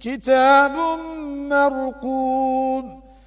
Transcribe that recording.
كتاب مرقوم